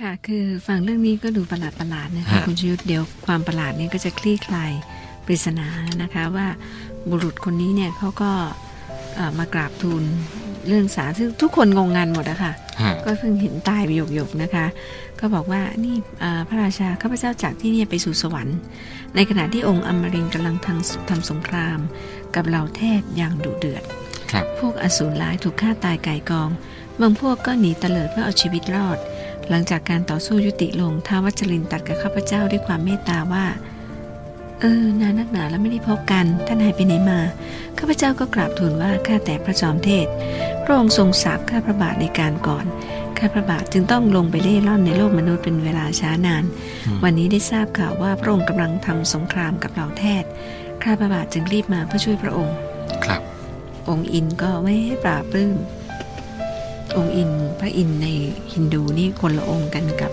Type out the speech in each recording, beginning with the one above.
ค่ะคือฟังเรื่องนี้ก็ดูประหลาดประหลาดๆนะคะฮะคุณชยุทธเดี๋ยวความประหลาดนี้ก็จะคลี่คลายปริศนานะคะว่าบุรุษคนนี้เนี่ยเขาก็เอ่อมากราบทูลเรื่องสารซึ่งทุกคนงงงันหมดอะค่ะฮะก็เพิ่งเห็นตายไปหยกๆนะคะ ก็บอกว่านี่เอ่อพระราชาข้าพเจ้าจากที่เนี่ยไปสู่สวรรค์ ในขณะที่องค์อมรินทร์กำลังทำทำสงคราม กับเหล่าเทพอย่างดุเดือดครับพวกอสูรร้ายถูกฆ่าตายไก่กอง บางพวกก็หนีเตลิดเพื่อเอาชีวิตรอด หลังจากการต่อสู้ยุติลงท้าววัชรินทร์ตัดกับข้าพเจ้าด้วยความเมตตาว่า เออนานนักหนาแล้วไม่ได้พบกัน ท่านหายไปไหนมา ข้าพเจ้าก็กราบทูลว่าข้าแต่พระจอมเทศ พระองค์ทรงสาบข้าพระบาทในการก่อนข้าพระบาทจึงต้องลงไปเล่ร่อนในโลกมนุษย์เป็นเวลาช้านานอืมวันนี้ได้ทราบข่าวว่าพระองค์กำลังทำสงครามกับเหล่าแทศข้าพระบาทจึงรีบมาเพื่อช่วยพระองค์ ครับ องค์อินก็ไม่ให้ปราบปลื้ม องค์อินพระอินทร์ในฮินดูนี่คนละองค์กันกับ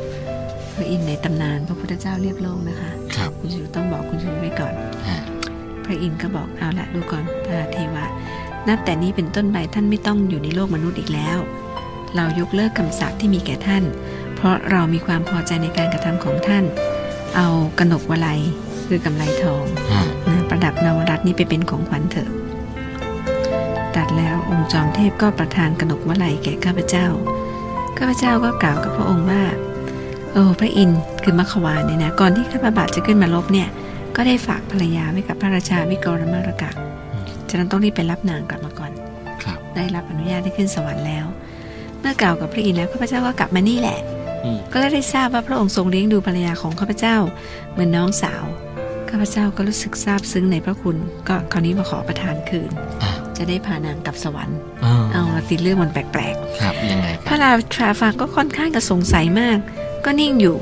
พระอินทร์ในตำนานพระพุทธเจ้าเรียบโลกนะคะครับคุณชูต้องบอกคุณชูไว้ก่อนฮะพระอินทร์ก็บอกเอาละดูก่อนพระเทวะ นับแต่นี้เป็นต้นไปท่านไม่ต้องอยู่ในโลกมนุษย์อีกแล้ว เรายกเลิกคำสาปที่มีแก่ท่าน เพราะเรามีความพอใจในการกระทำของท่าน เอากนกวลัยคือกำไลทองฮะนะประดับนวรัตน์นี้ไปเป็นของขวัญเถอะัดแล้วองค์จอมเทพก็ประทานกนกวลัยแก่ข้าพเจ้า ข้าพเจ้าก็กล่าวกับพระองค์ว่า โอ้พระอินทร์คือมัขวานเนี่ยนะ ก่อนที่ข้าพบาทจะขึ้นมาลบเนี่ย ก็ได้ฝากภรรยาไว้กับพระราชาวิกรมารกะฉะนั้นต้องรีบไปรับนางกลับมาก่อนครับได้รับอนุญาตให้ขึ้นสวรรค์แล้ว เมื่อกล่าวกับพระอินทร์แล้วข้าพเจ้าก็กลับมานี่แหละ ก็ได้ทราบว่าพระองค์ทรงเลี้ยงดูภรรยาของข้าพเจ้า เหมือนน้องสาวข้าพเจ้าก็รู้สึกซาบซึ้งในพระคุณ ก็คราวนี้มาขอประทานคืนอ่ จะได้พานางกลับสวรรค์อ่าเอาละติเรื่องมันแปลกครับยังไงๆคพระรับราชาฟังก็ค่อนข้างจะสงสัยมาก ก็นิ่งอยู่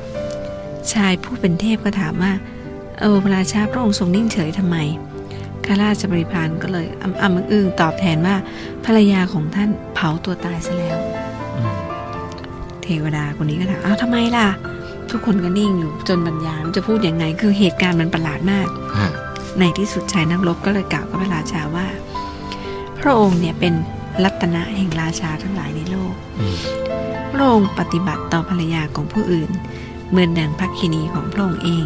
ชายผู้เป็นเทพก็ถามว่า เออพระราชาพระองค์ทรงนิ่งเฉยทำไมข้าราชบริพารก็เลยอ้ำอ้ำอึ้งๆตอบแทนว่าภรรยาของท่านเผาตัวตายซะแล้วอืมเทวดาคนนี้ก็ถามอ้าวทำไมล่ะ ทุกคนก็นิ่งอยู่จนบรรยายจะพูดยังไงคือเหตุการณ์มันประหลาดมากฮะในที่สุดชายนักรบก็เลยกล่าวกับพระราชาว่าพ ระองค์เนี่ยเป็นรัตนะแห่งราชาทั้งหลายในโลกอืมพระองค์ปฏิบัติต่อภรรยาของผู้อื่น เหมือนดังพักคินีของพระองค์เอง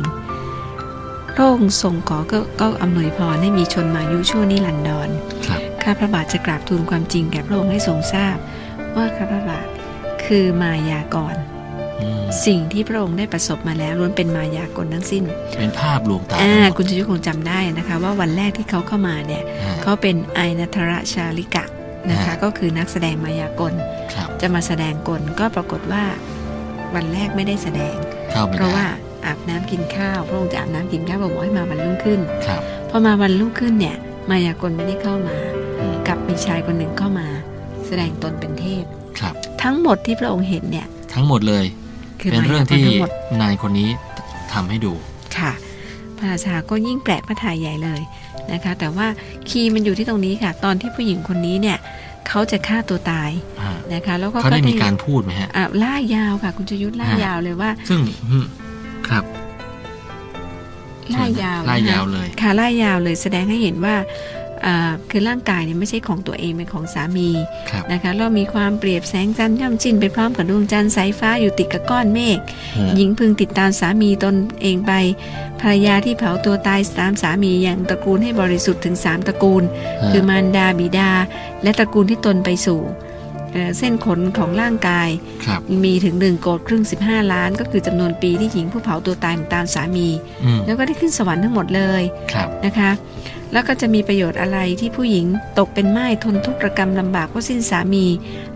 พระองค์ทรงขอก็ก็อำนวยพรให้มีชนมายุชั่วนิรันดรครับข้าพระบาทจะกราบทูลความจริงแก่พระองค์ให้ทรงทราบ ว่าข้าพระบาทคือมายากรอืม สิ่งที่พระองค์ได้ประสบมาแล้วล้วนเป็นมายากลทั้งสิ้น เป็นภาพลวงตาอ่าทั้งหมดคุณชยุทธคงจำได้นะคะ ว่าวันแรกที่เขาเข้ามาเนี่ยฮะเขาเป็นไอนัทรชาลิกะนะคะฮะก็คือนักแสดงมายากลครับจะมาแสดงกลก็ปรากฏว่าวันแรกไม่ได้แสดงเข้าไม่เพราะได้ว่าอาบน้ำกินข้าวพระองค์จะอาบน้ำกินข้าวบอกให้มาวันรุ่งขึ้นครับพอมาวันรุ่งขึ้นเนี่ยมายากลไม่ได้เข้ามาอืมกลับมีชายคนหนึ่งเข้ามา แสดงตนเป็นเทพครับทั้งหมดที่พระองค์เห็นเนี่ยทั้งหมดเลยคือ เป็นมายาเรื่องกลที่ทั้งหมดนายคนนี้ทำให้ดูค่ะพระราชาก็ยิ่งแปลกพระทัยใหญ่เลยนะคะ แต่ว่าคีย์มันอยู่ที่ตรงนี้ค่ะ ตอนที่ผู้หญิงคนนี้เนี่ยเขาจะฆ่าตัวตายอ่านะคะแล้วก็เขาได้มีการพูดไหมฮะอะล่ายาวค่ะ คุณชยุทธล่าฮะยาวเลยว่า ซึ่งอืมครับล่ายาวล่ายาวนะคะเลย ค่ะล่ายาวเลยแสดงให้เห็นว่าอ่า คือร่างกายเนี่ยไม่ใช่ของตัวเองเป็นของสามีครับนะคะแล้วมีความเปรียบแสงจันทร์ย่ำจิ้นไปพร้อมกับดวงจันทร์สายฟ้าอยู่ติดกับก้อนเมฆฮะหญิงพึงติดตามสามีตนเองไปภรรยาที่เผาตัวตายตามสามีอย่างตระกูลให้บริสุทธิ์ถึงสามตระกูลฮะคือมารดาบิดา และตระกูลที่ตนไปสู่เอ่อเส้นขนของร่างกายครับมีถึงหนึ่งโกดครึ่ง 15 ล้าน ก็คือจำนวนปีที่หญิงผู้เผาตัวตายตามสามีอืมแล้วก็ได้ขึ้นสวรรค์ทั้งหมดเลยครับนะคะ แล้วก็จะมีประโยชน์อะไรที่ผู้หญิงตกเป็นไม้ทนทุกข์ระกรรมลำบากเพราะสิ้นสามี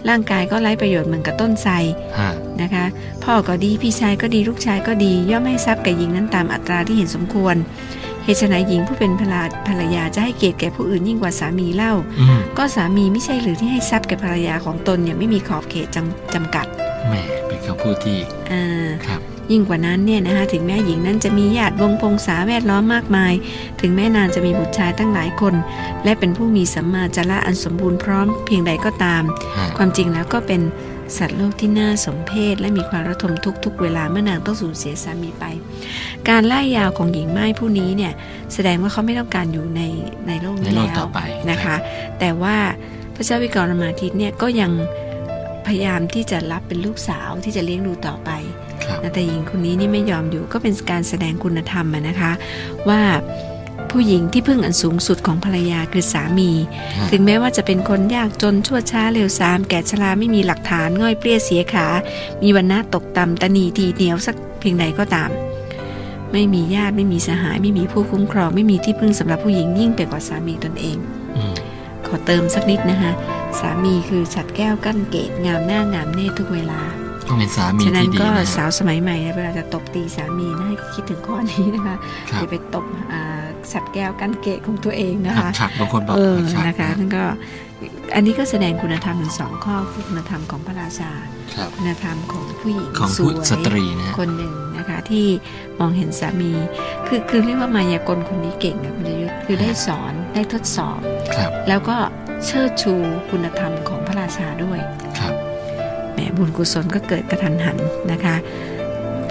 ร่างกายก็ไร้ประโยชน์เหมือนกับต้นไทรฮะนะคะ พ่อก็ดีพี่ชายก็ดีลูกชายก็ดี ย่อมให้ทรัพย์แก่หญิงนั้นตามอัตราที่เห็นสมควรเหตุไฉนหญิงผู้เป็นภรรยาภรรยาจะให้เกียรติแก่ผู้อื่นยิ่งกว่าสามีเล่าอืมก็สามีไม่ใช่หรือที่ให้ทรัพย์แก่ภรรยาของตนเนี่ยไม่มีขอบเขตจำจำกัดแหมเป็นคำพูดที่อ่าครับ ยิ่งกว่านั้นเนี่ยนะคะถึงแม่หญิงนั้นจะมีญาติวงศ์พงษาแวดล้อมมากมาย ถึงแม่นางจะมีบุตรชายตั้งหลายคน และเป็นผู้มีสัมมาจาระอันสมบูรณ์พร้อมเพียงใดก็ตามฮะความจริงแล้วก็เป็นสัตว์โลกที่น่าสมเพชและมีความระทมทุกทุกๆเวลาเมื่อนางต้องสูญเสียสามีไป การไล่ยาวของหญิงไม้ผู้นี้เนี่ยแสดงว่าเขาไม่ต้องการอยู่ในในโลกในนี้โลกแล้ต่วอไปนะคะ แต่ว่าพระเจ้าวิกรมาทิตย์เนี่ยก็ยังพยายามที่จะรับเป็นลูกสาวที่จะเลี้ยงดูต่อไปครับ แต่หญิงคนนี้นี่ไม่ยอมอยู่ก็เป็นการแสดงคุณธรรมอะนะคะ ว่าผู้หญิงที่พึ่งอันสูงสุดของภรรยาคือสามีฮะถึงแม้ว่าจะเป็นคนยากจนชั่วช้าเร็วซาม แก่ชราไม่มีหลักฐานง่อยเปรี้ยเสียขา มีวันณะตกต่ำตะหนีทีเหนียวสักเพียงใดก็ตาม ไม่มีญาติไม่มีสหาย ไม่มีผู้คุ้มครอง ไม่มีที่พึ่งสำหรับผู้หญิงยิ่งไปกว่าสามีตนเองอืมขอเติมสักนิดนะคะสามีคือฉัดแก้วกั้นเกตงามหน้างามเนตรทุกเวลา ต้องเป็นสามีฉะนั้นที่ดีก็นะสาวสมัยใหม่เวลาจะตบตีสามีนะให้คิดถึงข้อนี้นะคะครับอย่าไปตบอ่าฉัดแก้วกั้นเกตของตัวเองนะหักคะฉัดบางคนบอกเออหักฉัดนะคะนั่นก็อันนี้ก็แสดงคุณธรรมถึงสองข้อคือคุณธรรมของพระราชาครับคุณธรรมของผู้หญิงของสผู้วยสตรีนะฮะคนหนึ่งนะคะที่มองเห็นสามี คือคือเรียกว่ามายากลคนนี้เก่งนะคุณยยุทธคือได้สอนได้ทดสอบครับแล้วก็เชิดชูคุณธรรมของพระราชาด้วยครั บแหมบุญกุศลก็เกิดกระทันหันนะคะ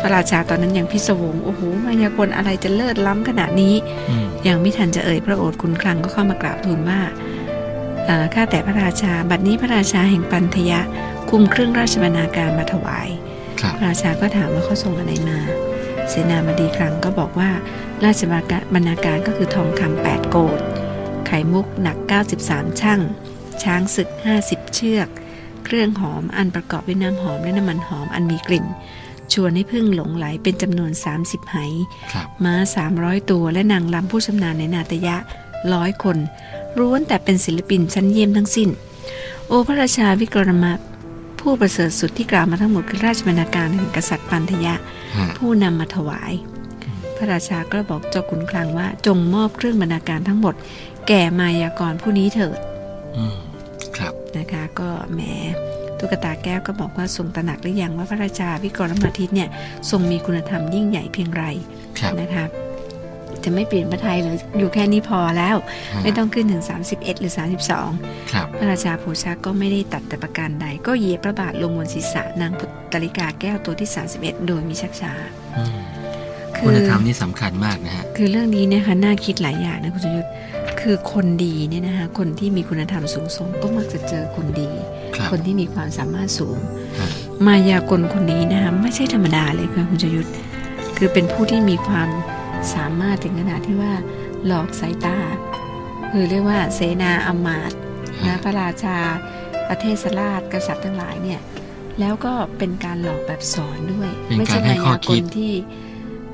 พระราชาตอนนั้นยังพิศวงโอ้โหมายากลอะไรจะเลิศล้ำขนาดนี้อืมยังไม่ทันจะเอ่ยพระโอษฐ์คุณคลังก็เข้ามากราบทูลว่าเอ่อข้าแต่พระราชา บัดนี้พระราชาแห่งปันทยะ คุมเครื่องราชบรรณาการมาถวายครับพระราชาก็ถามว่าเขาส่งอะไรมา เสนาบดีครั้งก็บอกว่า ราชบรรณาการก็คือทองคำแปดโกดไข่มุกหนัก 93 ช่าง ช้างศึก 50 เชือก เครื่องหอมอันประกอบด้วยน้ำหอมและน้ำมันหอมอันมีกลิ่น ชวนให้พึ่งหลงไหลเป็นจำนวน 30ไหครับม้า 300 ตัวและนางลำผู้ชำนาญในนาตยะร้อยคนล้วนแต่เป็นศิลปินชั้นเยี่ยมทั้งสิ้น โอพระราชาวิกรมะผู้ประเสริฐสุดที่กล่าวมาทั้งหมดคือราชบรรณาการแห่งกษัตริย์ปันทยะฮะผู้นำมาถวาย พระราชาก็บอกเจ้าขุนคลังว่า จงมอบเครื่องบรรณาการทั้งหมด แก่มายากรผู้นี้เถิดอืม ครับนะคะก็แหมตุ๊กตาแก้วก็บอกว่าทรงตระหนักหรือยังว่าพระราชาวิกรมาทิตย์เนี่ยทรงมีคุณธรรมยิ่งใหญ่เพียงไรครับนะคะจะไม่เปลี่ยนพระไทยหรืออยู่แค่นี้พอแล้วฮะไม่ต้องขึ้นถึง 31 หรือ 32ครับพระราชาโภชาก็ไม่ได้ตัดแต่ประการใด ก็เหยียบพระบาทลงบนศีรษะนางพุทธลิกาแก้วตัวที่ 31 โดยมีชักช้าอืมคืคุณอธรรมนี่สำคัญมากนะฮะ คือเรื่องนี้เนะคะน่าคิดหลายอย่างนะคุณชยุทธ คือคนดีเนี่ยนะคะคนที่มีคุณธรรมสูงส่งก็มักจะเจอคนดีครับคนที่มีความสามารถสูงฮะมายากลคนนี้นะคะไม่ใช่ธรรมดาเลยค่ะคุณชยุทธคือเป็นผู้ที่มีความสามารถถึงขนาดที่ว่าหลอกสายตา คือเรียกว่าเสนาอำมาตย์นะพระราชาประเทศสราชกษัตริย์ทั้งหลายเนี่ยแล้วก็เป็นการหลอกแบบสอนด้วยเป็นไม่กาใช่รให้มายาข้อกคิลดที่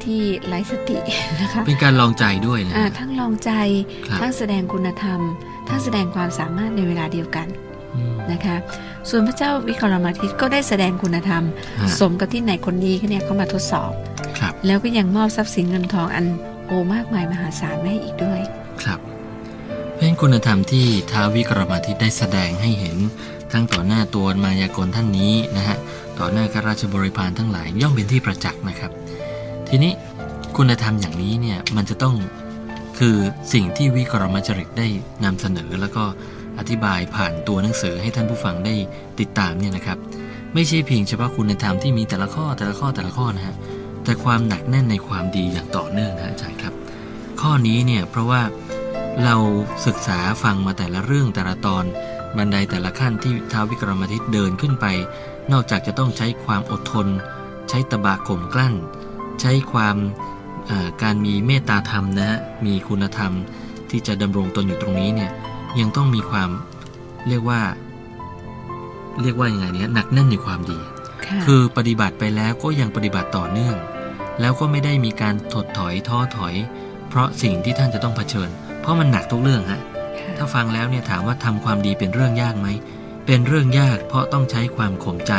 ที่ไร้สตินะคะเป็นการลองใจด้วยนะอ่าฮะทั้งลองใจครับทั้งแสดงคุณธรรม ทั้งแสดงความสามารถในเวลาเดียวกันอืมนะคะส่วนพระเจ้าวิกรมาทิตก็ได้แสดงคุณธรรมฮะสมกับที่นายคนดีเขาเนี่ยเขามาทดสอบครับแล้วก็ยังมอบทรัพย์สินเงินทองอันโอมากมายมหาศาลไว้ให้อีกด้วย ครับ เพราะฉะนั้นคุณธรรมที่ท้าววิกรมาทิตได้แสดงให้เห็นทั้งต่อหน้าตัวมายากลท่านนี้นะฮะต่อหน้าข้าราชบริพารทั้งหลายย่อมเป็นที่ประจักษ์นะครับ ทีนี้คุณธรรมอย่างนี้เนี่ยมันจะต้องคือสิ่งที่วิกรมจริตได้นำเสนอ แล้วก็อธิบายผ่านตัวหนังสือให้ท่านผู้ฟังได้ติดตามเนี่ยนะครับ ไม่ใช่เพียงเฉพาะคุณธรรมที่มีแต่ละข้อแต่ละข้อแต่ละข้อนะฮะแต่ความหนักแน่นในความดีอย่างต่อเนื่องนะอาจารย์ครับ ข้อนี้เนี่ยเพราะว่าเราศึกษาฟังมาแต่ละเรื่องแต่ละตอนบันไดแต่ละขั้นที่ท้าววิกรมทิตเดินขึ้นไป นอกจากจะต้องใช้ความอดทน ใช้ตบะข่มกลั้น ใช้ความเอ่อการมีเมตตาธรรมนะฮะมีคุณธรรมที่จะดำรงตนอยู่ตรงนี้เนี่ยยังต้องมีความเรียกว่า เรียกว่ายังไงเนี่ยหนักแน่นในความดีค่ะคือปฏิบัติไปแล้วก็ยังปฏิบัติต่อเนื่อง แล้วก็ไม่ได้มีการถดถอยท้อถอย เพราะสิ่งที่ท่านจะต้องเผชิญ เพราะมันหนักทุกเรื่องฮะค่ะถ้าฟังแล้วเนี่ยถามว่าทำความดีเป็นเรื่องยากไหมเป็นเรื่องยากเพราะต้องใช้ความข่มใจ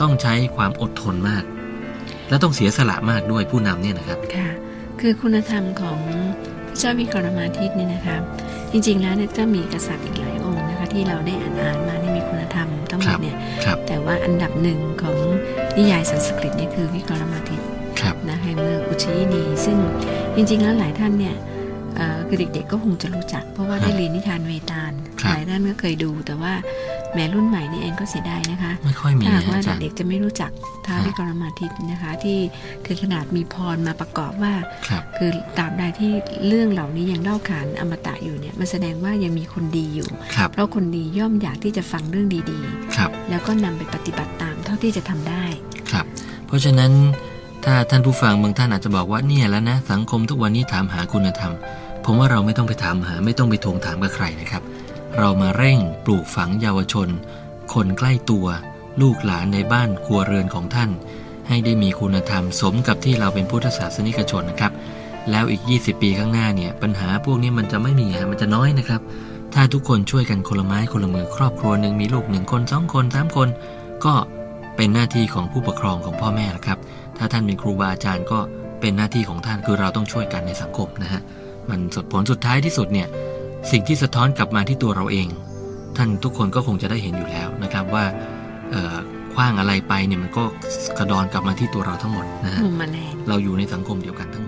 ต้องใช้ความอดทนมาก และต้องเสียสละมากด้วยผู้นำเนี่ยนะครับค่ะคือคุณธรรมของพระเจ้าวิกรมาทิตเนี่ยนะคะจริงๆแล้วเนี่ยจะมีกษัตริย์อีกหลายองค์นะคะที่เราได้อ่านอ่านมาที่มีคุณธรรมทั้งหมดเนี่ยครับแต่ว่าอันดับหนึ่งของนิยายสันสกฤตเนี่ยคือวิกรมาทิตครับนะแห่งเมืองอุชยินี ซึ่งจริงๆแล้วหลายท่านเนี่ยเอ่อคือเด็กๆก็คงจะรู้จัก เพราะว่าได้เรียนนิทานเวตาลครับหลายท่านก็เคยดูแต่ว่า แหมรุ่นใหม่นี่แอนก็เสียดายนะคะไม่ค่อยมีถ้าหากนะว่าอาจารย์เด็กๆจะไม่รู้จักท้าววิกรมาทิตนะคะ ที่คือขนาดมีพรมาประกอบว่าครับคือตราบใดที่เรื่องเหล่านี้ยังเล่าขานอมตะอยู่เนี่ยมันแสดงว่ายังมีคนดีอยู่ครับเพราะคนดีย่อมอยากที่จะฟังเรื่องดีครับๆแล้วก็นำไปปฏิบัติตามเท่าที่จะทำได้ครับ เพราะฉะนั้นถ้าท่านผู้ฟังบางท่านอาจจะบอกว่าเนี่ยแล้วนะสังคมทุกวันนี้ถามหาคุณธรรม ผมว่าเราไม่ต้องไปถามหา ไม่ต้องไปทวงถามกับใครนะครับ เรามาเร่งปลูกฝังเยาวชน คนใกล้ตัว ลูกหลานในบ้านครัวเรือนของท่าน ให้ได้มีคุณธรรมสมกับที่เราเป็นพุทธศาสนิกชนนะครับ แล้วอีก 20 ปีข้างหน้าเนี่ยปัญหาพวกนี้มันจะไม่มีฮะมันจะน้อยนะครับ ถ้าทุกคนช่วยกันคนละไม้คนละมือครอบครัวหนึ่งมีลูกหนึ่งคนสองคนสามคน ก็เป็นหน้าที่ของผู้ปกครองของพ่อแม่ละครับ ถ้าท่านเป็นครูบาอาจารย์ก็เป็นหน้าที่ของท่านคือเราต้องช่วยกันในสังคมนะฮะมันสุดผลสุดท้ายที่สุดเนี่ย สิ่งที่สะท้อนกลับมาที่ตัวเราเอง ท่านทุกคนก็คงจะได้เห็นอยู่แล้วนะครับว่าเอ่อคว้างอะไรไปเนี่ยมันก็กระดอนกลับมาที่ตัวเราทั้งหมดนะฮะมุมแมลงเราอยู่ในสังคมเดียวกันทั้งหมด